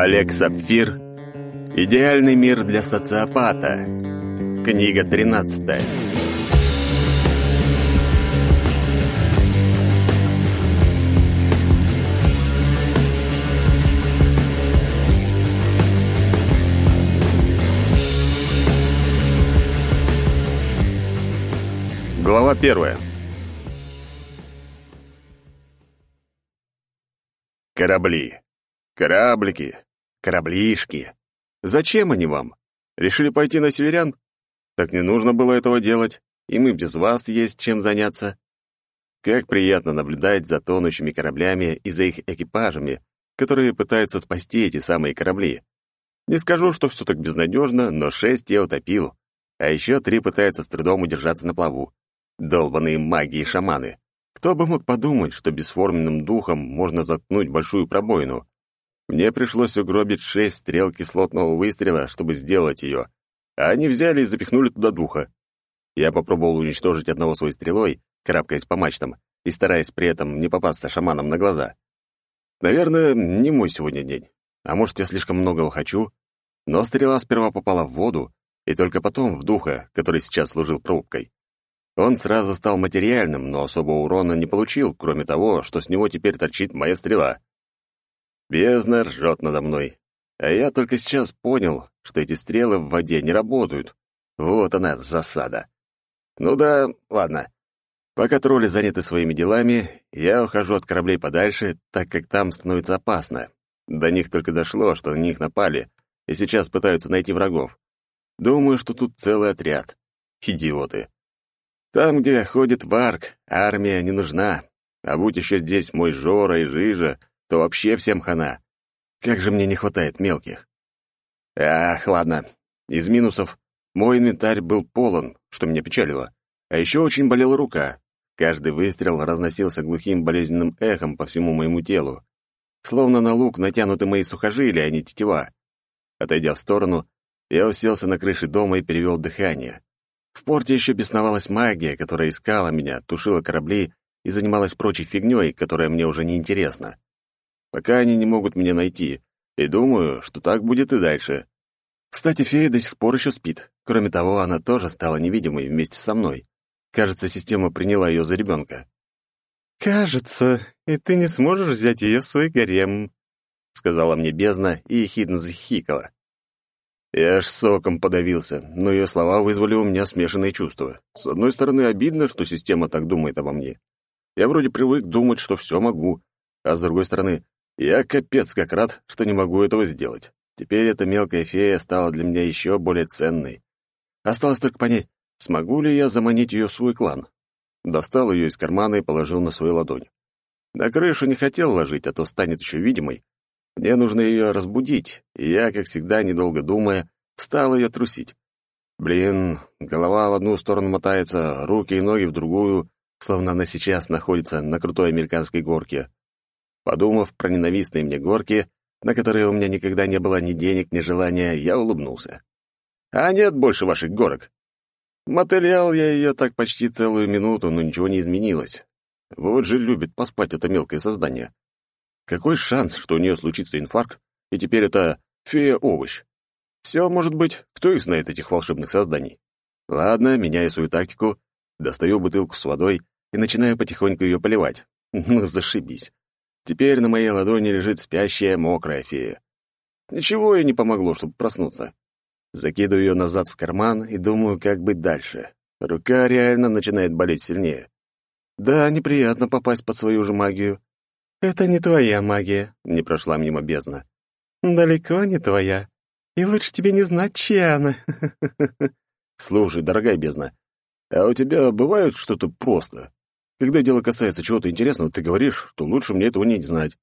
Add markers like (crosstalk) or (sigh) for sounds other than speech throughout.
Олег Сапфир. Идеальный мир для социопата. Книга 13. Глава первая. Корабли. Кораблики. Кораблишки. Зачем они вам? Решили пойти на северян? Так не нужно было этого делать, и мы без вас есть чем заняться. Как приятно наблюдать за тонущими кораблями и за их экипажами, которые пытаются спасти эти самые корабли. Не скажу, что все так безнадежно, но шесть я утопил, а еще три пытаются с трудом удержаться на плаву. Долбаные маги и шаманы. Кто бы мог подумать, что бесформенным духом можно заткнуть большую пробоину? Мне пришлось угробить шесть стрел кислотного выстрела, чтобы сделать ее, а они взяли и запихнули туда духа. Я попробовал уничтожить одного своей стрелой, карабкаясь по мачтам, и стараясь при этом не попасться шаманам на глаза. Наверное, не мой сегодня день. А может, я слишком многого хочу? Но стрела сперва попала в воду, и только потом в духа, который сейчас служил пробкой. Он сразу стал материальным, но особого урона не получил, кроме того, что с него теперь торчит моя стрела. Бездна ржет надо мной. А я только сейчас понял, что эти стрелы в воде не работают. Вот она, засада. Ну да, ладно. Пока тролли заняты своими делами, я ухожу от кораблей подальше, так как там становится опасно. До них только дошло, что на них напали, и сейчас пытаются найти врагов. Думаю, что тут целый отряд. Идиоты. Там, где ходит Варк, армия не нужна. А будь еще здесь мой Жора и Жижа, то вообще всем хана. Как же мне не хватает мелких. Ах, ладно. Из минусов мой инвентарь был полон, что меня печалило. А еще очень болела рука. Каждый выстрел разносился глухим болезненным эхом по всему моему телу. Словно на лук натянуты мои сухожилия, а не тетива. Отойдя в сторону, я уселся на крыше дома и перевел дыхание. В порте еще бесновалась магия, которая искала меня, тушила корабли и занималась прочей фигней, которая мне уже не интересна. Пока они не могут меня найти, и думаю, что так будет и дальше. Кстати, фея до сих пор еще спит. Кроме того, она тоже стала невидимой вместе со мной. Кажется, система приняла ее за ребенка. «Кажется, и ты не сможешь взять ее в свой гарем», — сказала мне бездна и ехидно захихикала. Я аж соком подавился, но ее слова вызвали у меня смешанные чувства. С одной стороны, обидно, что система так думает обо мне. Я вроде привык думать, что все могу, а с другой стороны, я капец как рад, что не могу этого сделать. Теперь эта мелкая фея стала для меня еще более ценной. Осталось только понять, смогу ли я заманить ее в свой клан. Достал ее из кармана и положил на свою ладонь. На крышу не хотел ложить, а то станет еще видимой. Мне нужно ее разбудить, и я, как всегда, недолго думая, стал ее трусить. Блин, голова в одну сторону мотается, руки и ноги в другую, словно она сейчас находится на крутой американской горке. Подумав про ненавистные мне горки, на которые у меня никогда не было ни денег, ни желания, я улыбнулся. «А нет больше ваших горок!» Мотылял я ее так почти целую минуту, но ничего не изменилось. Вот же любит поспать это мелкое создание. Какой шанс, что у нее случится инфаркт, и теперь это фея-овощ? Все может быть, кто их знает, этих волшебных созданий. Ладно, меняю свою тактику, достаю бутылку с водой и начинаю потихоньку ее поливать. (laughs) Ну, зашибись. Теперь на моей ладони лежит спящая мокрая фея. Ничего ей не помогло, чтобы проснуться. Закидываю ее назад в карман и думаю, как быть дальше. Рука реально начинает болеть сильнее. Да, неприятно попасть под свою же магию. «Это не твоя магия», — не прошла мимо бездна. «Далеко не твоя. И лучше тебе не знать, чья она». (laughs) «Слушай, дорогая бездна, а у тебя бывает что-то просто? Когда дело касается чего-то интересного, ты говоришь, что лучше мне этого не знать».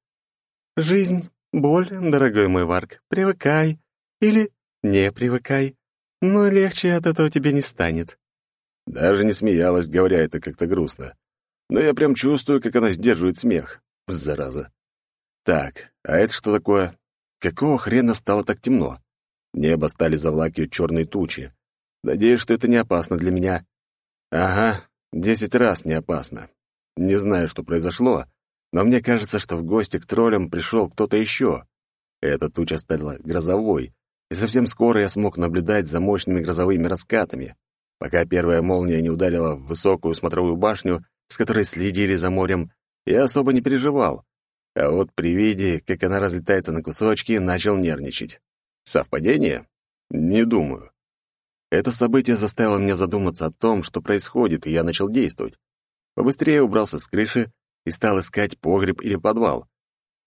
«Жизнь, боль, дорогой мой Варк, привыкай. Или не привыкай. Но легче от этого тебе не станет». Даже не смеялась, говоря это как-то грустно. Но я прям чувствую, как она сдерживает смех. Зараза. Так, а это что такое? Какого хрена стало так темно? Небо стали завлакивать черные тучи. Надеюсь, что это не опасно для меня. Ага, десять раз не опасно. Не знаю, что произошло, но мне кажется, что в гости к троллям пришел кто-то еще. Эта туча стала грозовой, и совсем скоро я смог наблюдать за мощными грозовыми раскатами. Пока первая молния не ударила в высокую смотровую башню, с которой следили за морем, я особо не переживал. А вот при виде, как она разлетается на кусочки, начал нервничать. Совпадение? Не думаю. Это событие заставило меня задуматься о том, что происходит, и я начал действовать. Побыстрее убрался с крыши и стал искать погреб или подвал.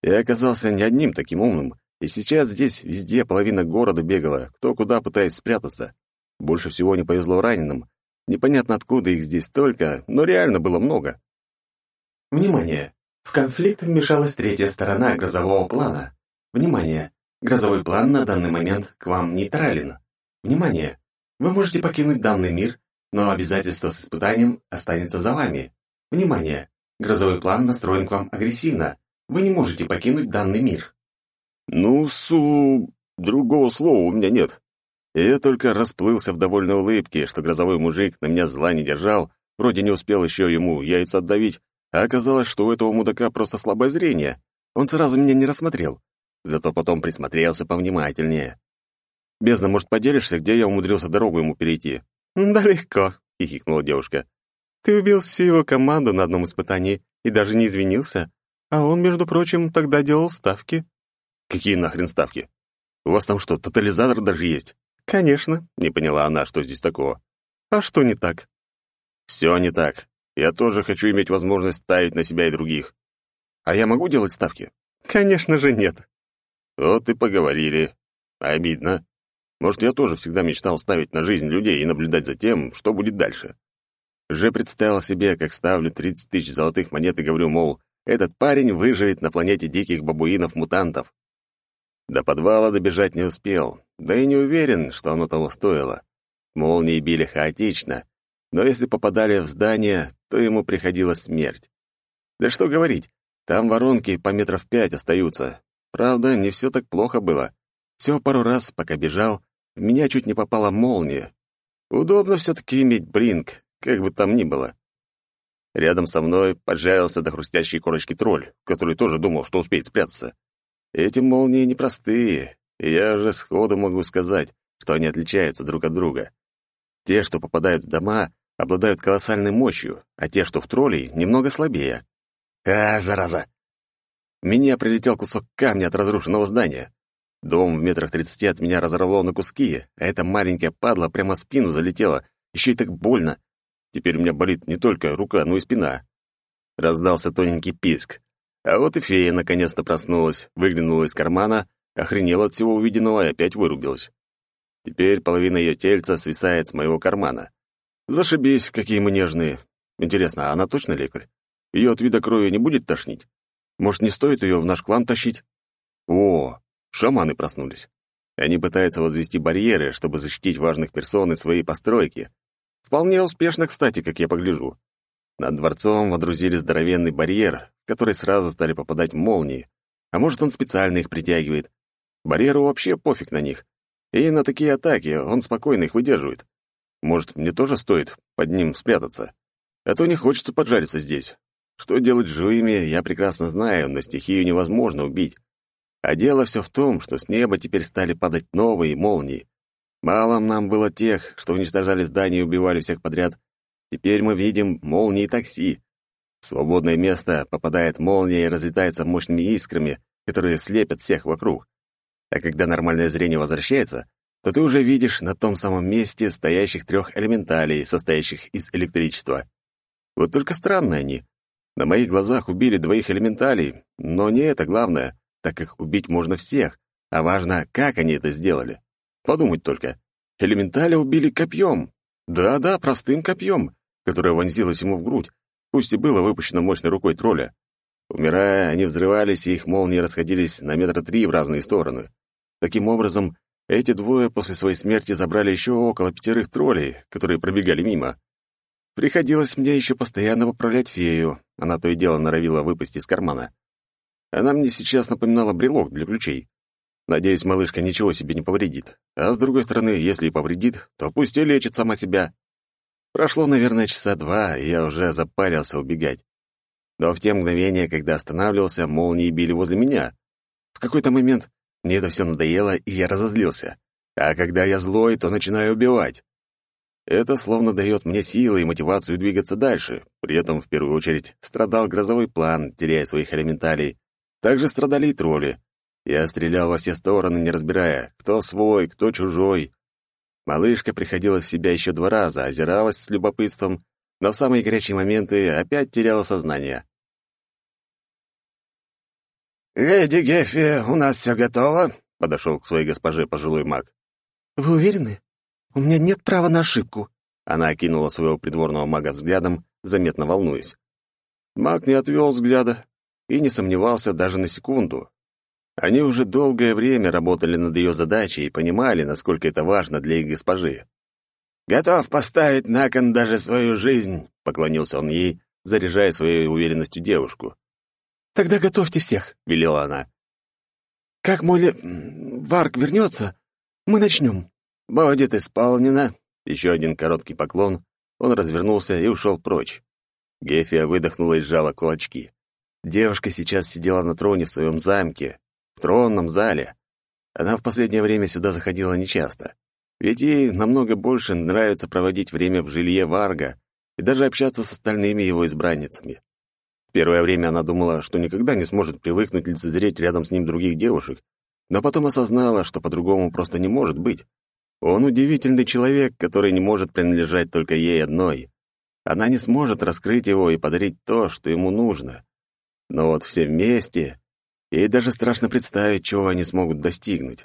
Я оказался не одним таким умным, и сейчас здесь везде половина города бегала, кто куда пытаясь спрятаться. Больше всего не повезло раненым. Непонятно, откуда их здесь столько, но реально было много. Внимание! В конфликт вмешалась третья сторона грозового плана. Внимание! Грозовой план на данный момент к вам нейтрален. Внимание! Вы можете покинуть данный мир, но обязательство с испытанием останется за вами. Внимание! Грозовой план настроен к вам агрессивно. Вы не можете покинуть данный мир. Ну, су... другого слова у меня нет. Я только расплылся в довольной улыбке, что грозовой мужик на меня зла не держал, вроде не успел еще ему яйца отдавить, а оказалось, что у этого мудака просто слабое зрение. Он сразу меня не рассмотрел. Зато потом присмотрелся повнимательнее. «Бездна, может, поделишься, где я умудрился дорогу ему перейти?» «Да легко», — хихикнула девушка. «Ты убил всю его команду на одном испытании и даже не извинился. А он, между прочим, тогда делал ставки». «Какие нахрен ставки? У вас там что, тотализатор даже есть?» «Конечно», — не поняла она, что здесь такого. «А что не так?» «Все не так. Я тоже хочу иметь возможность ставить на себя и других. А я могу делать ставки?» «Конечно же нет». Вот и поговорили. Обидно. Может, я тоже всегда мечтал ставить на жизнь людей и наблюдать за тем, что будет дальше. Уже представил себе, как ставлю 30 тысяч золотых монет и говорю, мол, этот парень выживет на планете диких бабуинов-мутантов. До подвала добежать не успел, да и не уверен, что оно того стоило. Молнии били хаотично, но если попадали в здание, то ему приходилась смерть. Да что говорить, там воронки по метров пять остаются. Правда, не все так плохо было. Всего пару раз, пока бежал, меня чуть не попала молния. Удобно все-таки иметь бринг, как бы там ни было. Рядом со мной поджарился до хрустящей корочки тролль, который тоже думал, что успеет спрятаться. Эти молнии непростые, и я же сходу могу сказать, что они отличаются друг от друга. Те, что попадают в дома, обладают колоссальной мощью, а те, что в троллей, немного слабее. А, зараза! Меня прилетел кусок камня от разрушенного здания. Дом в метрах тридцати от меня разорвало на куски, а эта маленькая падла прямо в спину залетела, еще и так больно. Теперь у меня болит не только рука, но и спина. Раздался тоненький писк. А вот и фея наконец-то проснулась, выглянула из кармана, охренела от всего увиденного и опять вырубилась. Теперь половина ее тельца свисает с моего кармана. Зашибись, какие мы нежные. Интересно, а она точно лекарь? Ее от вида крови не будет тошнить? Может, не стоит ее в наш клан тащить? О, шаманы проснулись. Они пытаются возвести барьеры, чтобы защитить важных персон и свои постройки. Вполне успешно, кстати, как я погляжу. Над дворцом водрузили здоровенный барьер, в который сразу стали попадать молнии. А может, он специально их притягивает. Барьеру вообще пофиг на них. И на такие атаки он спокойно их выдерживает. Может, мне тоже стоит под ним спрятаться? А то не хочется поджариться здесь. Что делать живыми, я прекрасно знаю, но стихию невозможно убить. А дело все в том, что с неба теперь стали падать новые молнии. Мало нам было тех, что уничтожали здания и убивали всех подряд. Теперь мы видим молнии такси. В свободное место попадает молния и разлетается мощными искрами, которые слепят всех вокруг. А когда нормальное зрение возвращается, то ты уже видишь на том самом месте стоящих трех элементалей, состоящих из электричества. Вот только странные они. На моих глазах убили двоих элементалей, но не это главное, так как убить можно всех, а важно, как они это сделали. Подумать только. Элементаля убили копьем. Да-да, простым копьем, которое вонзилось ему в грудь, пусть и было выпущено мощной рукой тролля. Умирая, они взрывались, и их молнии расходились на метра три в разные стороны. Таким образом, эти двое после своей смерти забрали еще около пятерых троллей, которые пробегали мимо. Приходилось мне еще постоянно поправлять фею, она то и дело норовила выпасть из кармана. Она мне сейчас напоминала брелок для ключей. Надеюсь, малышка ничего себе не повредит. А с другой стороны, если и повредит, то пусть и лечит сама себя. Прошло, наверное, часа два, и я уже запарился убегать. Но в те мгновения, когда останавливался, молнии били возле меня. В какой-то момент Мне это все надоело, и я разозлился. А когда я злой, то начинаю убивать. Это словно дает мне силы и мотивацию двигаться дальше. При этом, в первую очередь, страдал грозовой план, теряя своих элементалей. Также страдали и тролли. Я стрелял во все стороны, не разбирая, кто свой, кто чужой. Малышка приходила в себя еще два раза, озиралась с любопытством, но в самые горячие моменты опять теряла сознание. «Леди Геффи, у нас все готово?» — подошел к своей госпоже пожилой маг. «Вы уверены?» «У меня нет права на ошибку». Она окинула своего придворного мага взглядом, заметно волнуясь. Маг не отвел взгляда и не сомневался даже на секунду. Они уже долгое время работали над ее задачей и понимали, насколько это важно для их госпожи. «Готов поставить на кон даже свою жизнь», — поклонился он ей, заряжая своей уверенностью девушку. «Тогда готовьте всех», — велела она. «Как мой ле... Варк вернется, мы начнем». «Будет исполнено». Еще один короткий поклон. Он развернулся и ушел прочь. Гефия выдохнула и сжала кулачки. Девушка сейчас сидела на троне в своем замке, в тронном зале. Она в последнее время сюда заходила нечасто. Ведь ей намного больше нравится проводить время в жилье Варга и даже общаться с остальными его избранницами. В первое время она думала, что никогда не сможет привыкнуть лицезреть рядом с ним других девушек, но потом осознала, что по-другому просто не может быть. Он удивительный человек, который не может принадлежать только ей одной. Она не сможет раскрыть его и подарить то, что ему нужно. Но вот все вместе, ей даже страшно представить, чего они смогут достигнуть.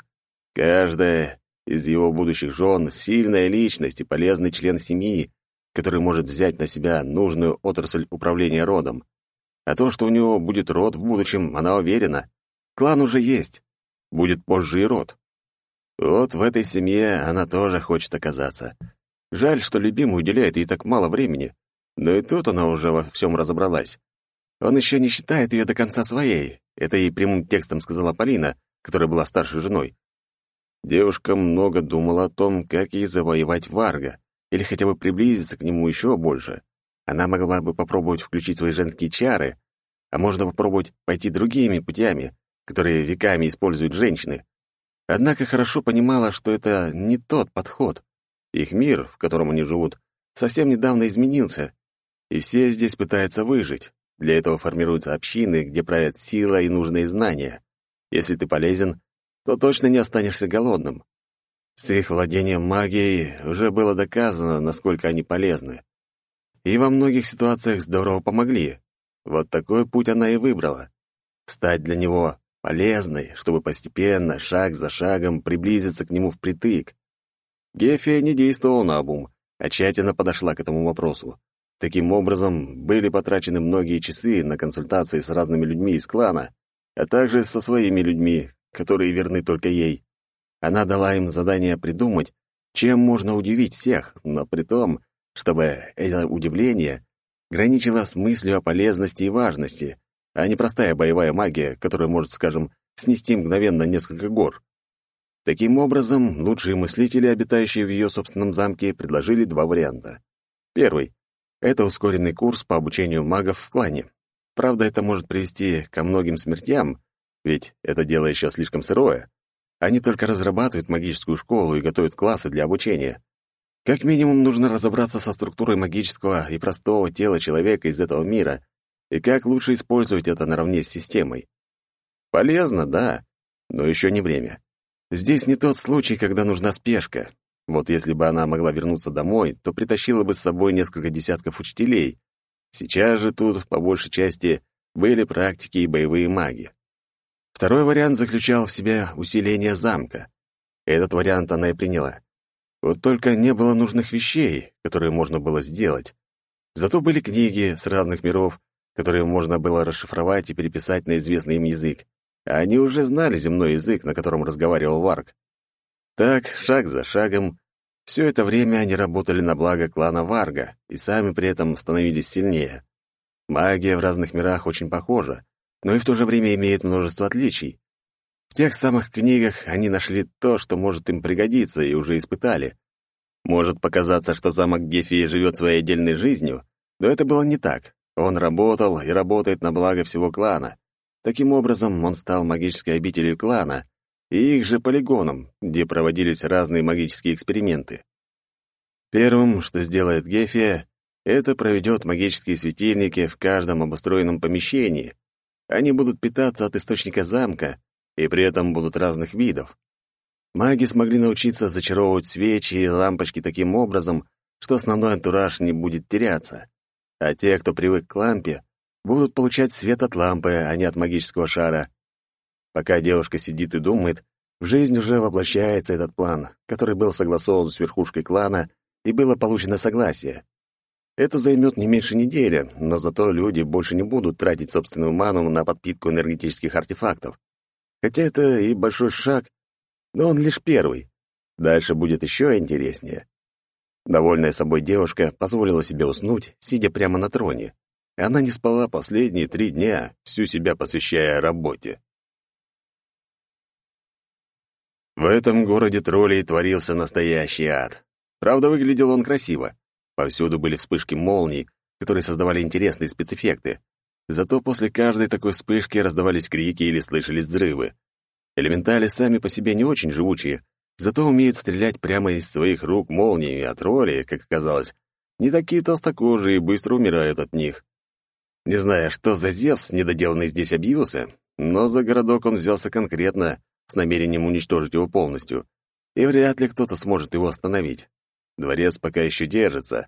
Каждая из его будущих жен — сильная личность и полезный член семьи, который может взять на себя нужную отрасль управления родом. А то, что у него будет род в будущем, она уверена. Клан уже есть. Будет позже и род. Вот в этой семье она тоже хочет оказаться. Жаль, что любимый уделяет ей так мало времени. Но и тут она уже во всем разобралась. Он еще не считает ее до конца своей. Это ей прямым текстом сказала Полина, которая была старшей женой. Девушка много думала о том, как ей завоевать Варга, или хотя бы приблизиться к нему еще больше. Она могла бы попробовать включить свои женские чары, а можно попробовать пойти другими путями, которые веками используют женщины. Однако хорошо понимала, что это не тот подход. Их мир, в котором они живут, совсем недавно изменился, и все здесь пытаются выжить. Для этого формируются общины, где правят сила и нужные знания. Если ты полезен, то точно не останешься голодным. С их владением магией уже было доказано, насколько они полезны. И во многих ситуациях здорово помогли. Вот такой путь она и выбрала. Стать для него полезной, чтобы постепенно, шаг за шагом, приблизиться к нему впритык. Гефия не действовала на обум, а тщательно подошла к этому вопросу. Таким образом, были потрачены многие часы на консультации с разными людьми из клана, а также со своими людьми, которые верны только ей. Она дала им задание придумать, чем можно удивить всех, но при том, чтобы это удивление граничило с мыслью о полезности и важности, а не простая боевая магия, которая может, скажем, снести мгновенно несколько гор. Таким образом, лучшие мыслители, обитающие в ее собственном замке, предложили два варианта. Первый — это ускоренный курс по обучению магов в клане. Правда, это может привести ко многим смертям, ведь это дело еще слишком сырое. Они только разрабатывают магическую школу и готовят классы для обучения. Как минимум, нужно разобраться со структурой магического и простого тела человека из этого мира и как лучше использовать это наравне с системой. Полезно, да, но еще не время. Здесь не тот случай, когда нужна спешка. Вот если бы она могла вернуться домой, то притащила бы с собой несколько десятков учителей. Сейчас же тут, по большей части, были практики и боевые маги. Второй вариант заключал в себе усиление замка. Этот вариант она и приняла. Вот только не было нужных вещей, которые можно было сделать. Зато были книги с разных миров, которые можно было расшифровать и переписать на известный им язык. А они уже знали земной язык, на котором разговаривал Варк. Так, шаг за шагом, все это время они работали на благо клана Варга и сами при этом становились сильнее. Магия в разных мирах очень похожа, но и в то же время имеет множество отличий. В тех самых книгах они нашли то, что может им пригодиться, и уже испытали. Может показаться, что замок Гефии живет своей отдельной жизнью, но это было не так. Он работал и работает на благо всего клана. Таким образом, он стал магической обителью клана, и их же полигоном, где проводились разные магические эксперименты. Первым, что сделает Гефия, это проведет магические светильники в каждом обустроенном помещении. Они будут питаться от источника замка и при этом будут разных видов. Маги смогли научиться зачаровывать свечи и лампочки таким образом, что основной антураж не будет теряться. А те, кто привык к лампе, будут получать свет от лампы, а не от магического шара. Пока девушка сидит и думает, в жизнь уже воплощается этот план, который был согласован с верхушкой клана, и было получено согласие. Это займет не меньше недели, но зато люди больше не будут тратить собственную ману на подпитку энергетических артефактов. Хотя это и большой шаг, но он лишь первый. Дальше будет еще интереснее. Довольная собой девушка позволила себе уснуть, сидя прямо на троне. Она не спала последние три дня, всю себя посвящая работе. В этом городе троллей творился настоящий ад. Правда, выглядел он красиво. Повсюду были вспышки молний, которые создавали интересные спецэффекты. Зато после каждой такой вспышки раздавались крики или слышались взрывы. Элементали сами по себе не очень живучие, зато умеют стрелять прямо из своих рук молниями, а тролли, как оказалось, не такие толстокожие и быстро умирают от них. Не знаю, что за Зевс недоделанный здесь объявился, но за городок он взялся конкретно, с намерением уничтожить его полностью, и вряд ли кто-то сможет его остановить. Дворец пока еще держится.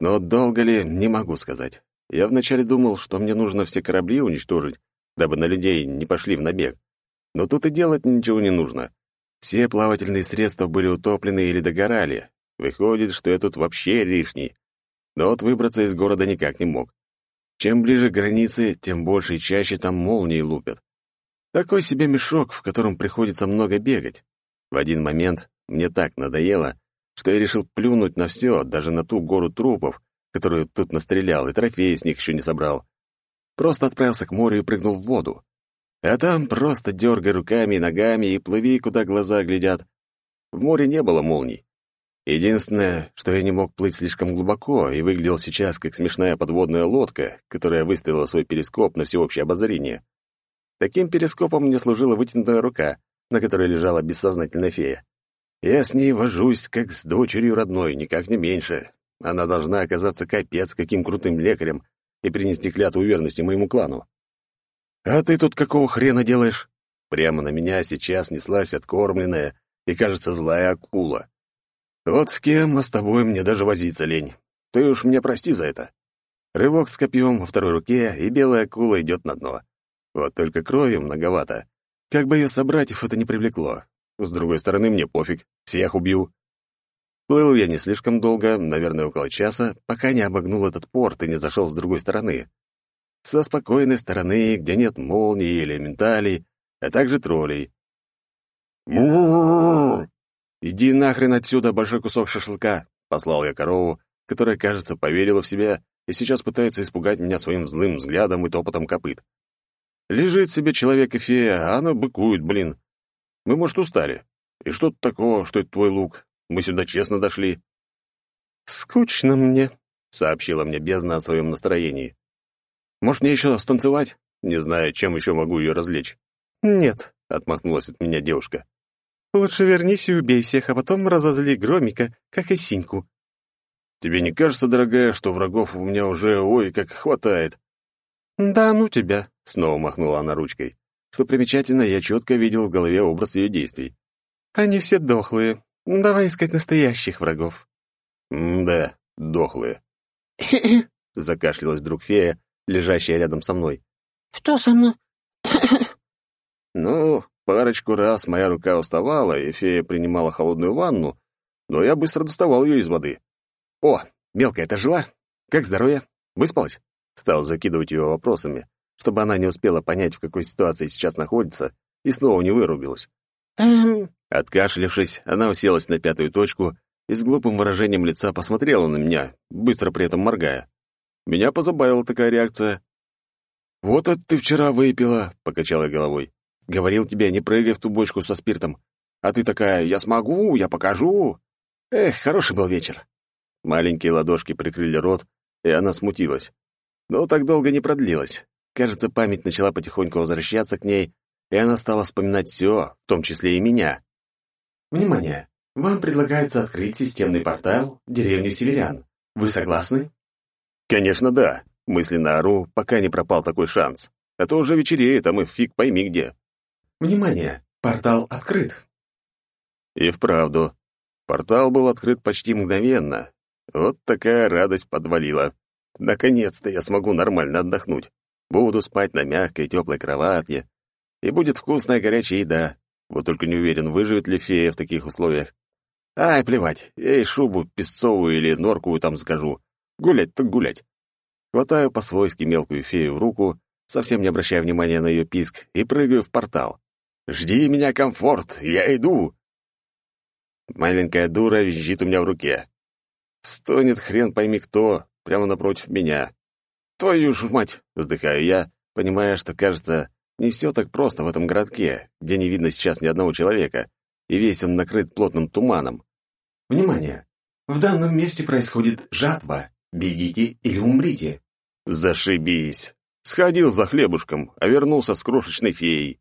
Но долго ли, не могу сказать. Я вначале думал, что мне нужно все корабли уничтожить, дабы на людей не пошли в набег. Но тут и делать ничего не нужно. Все плавательные средства были утоплены или догорали. Выходит, что я тут вообще лишний. Но вот выбраться из города никак не мог. Чем ближе к границе, тем больше и чаще там молнии лупят. Такой себе мешок, в котором приходится много бегать. В один момент мне так надоело, что я решил плюнуть на все, даже на ту гору трупов, которую тут настрелял, и трофеи с них еще не собрал. Просто отправился к морю и прыгнул в воду. А там просто дергай руками и ногами и плыви, куда глаза глядят. В море не было молний. Единственное, что я не мог плыть слишком глубоко и выглядел сейчас как смешная подводная лодка, которая выставила свой перископ на всеобщее обозрение. Таким перископом мне служила вытянутая рука, на которой лежала бессознательная фея. Я с ней вожусь, как с дочерью родной, никак не меньше. Она должна оказаться капец каким крутым лекарем и принести клятву верности моему клану. А ты тут какого хрена делаешь? Прямо на меня сейчас неслась откормленная и, кажется, злая акула. Вот с кем, а с тобой мне даже возиться лень. Ты уж меня прости за это. Рывок с копьем во второй руке, и белая акула идет на дно. Вот только крови многовато. Как бы ее собратьев это не привлекло. С другой стороны, мне пофиг, всех убью. Плыл я не слишком долго, наверное, около часа, пока не обогнул этот порт и не зашел с другой стороны. Со спокойной стороны, где нет молний или менталей, а также троллей. «Иди нахрен отсюда, большой кусок шашлыка!» — послал я корову, которая, кажется, поверила в себя и сейчас пытается испугать меня своим злым взглядом и топотом копыт. Лежит себе человек и фея, а она быкует, блин. Мы, может, устали. И что тут такого, что это твой лук? Мы сюда честно дошли». «Скучно мне», — сообщила мне бездна о своем настроении. «Может, мне еще станцевать? Не знаю, чем еще могу ее развлечь». «Нет», — отмахнулась от меня девушка. «Лучше вернись и убей всех, а потом разозли Громика, как и Синьку». «Тебе не кажется, дорогая, что врагов у меня уже, ой, как хватает?» «Да ну тебя», — снова махнула она ручкой. Что примечательно, я четко видел в голове образ ее действий. «Они все дохлые. Давай искать настоящих врагов». «Да, дохлые». (coughs) закашлялась вдруг фея, лежащая рядом со мной. «Что со мной?» (coughs) «Ну, парочку раз моя рука уставала, и фея принимала холодную ванну, но я быстро доставал ее из воды. О, мелкая, ты жила? Как здоровье? Выспалась?» Стал закидывать ее вопросами чтобы она не успела понять, в какой ситуации сейчас находится, и снова не вырубилась. «Эм...» Откашлившись, она уселась на пятую точку и с глупым выражением лица посмотрела на меня, быстро при этом моргая. Меня позабавила такая реакция. «Вот это ты вчера выпила», — покачала я головой. «Говорил тебе, не прыгай в ту бочку со спиртом. А ты такая, я смогу, я покажу». Эх, хороший был вечер. Маленькие ладошки прикрыли рот, и она смутилась. Но так долго не продлилось. Кажется, память начала потихоньку возвращаться к ней, и она стала вспоминать все, в том числе и меня. Внимание! Вам предлагается открыть системный портал в деревню Северян. Вы согласны? Конечно, да. Мысленно ору, пока не пропал такой шанс. А то уже вечереет, а мы фиг пойми где. Внимание! Портал открыт. И вправду. Портал был открыт почти мгновенно. Вот такая радость подвалила. Наконец-то я смогу нормально отдохнуть. Буду спать на мягкой теплой кроватке. И будет вкусная горячая еда. Вот только не уверен, выживет ли фея в таких условиях. Ай, плевать, я ей шубу песцовую или норковую там скажу. Гулять так гулять. Хватаю по-свойски мелкую фею в руку, совсем не обращая внимания на ее писк, и прыгаю в портал. «Жди меня, комфорт! Я иду!» Маленькая дура визжит у меня в руке. Стонет хрен пойми кто, прямо напротив меня. «Твою ж мать!» — вздыхаю я, понимая, что, кажется, не все так просто в этом городке, где не видно сейчас ни одного человека, и весь он накрыт плотным туманом. Внимание! В данном месте происходит жатва. Бегите или умрите. Зашибись. Сходил за хлебушком, а вернулся с крошечной феей.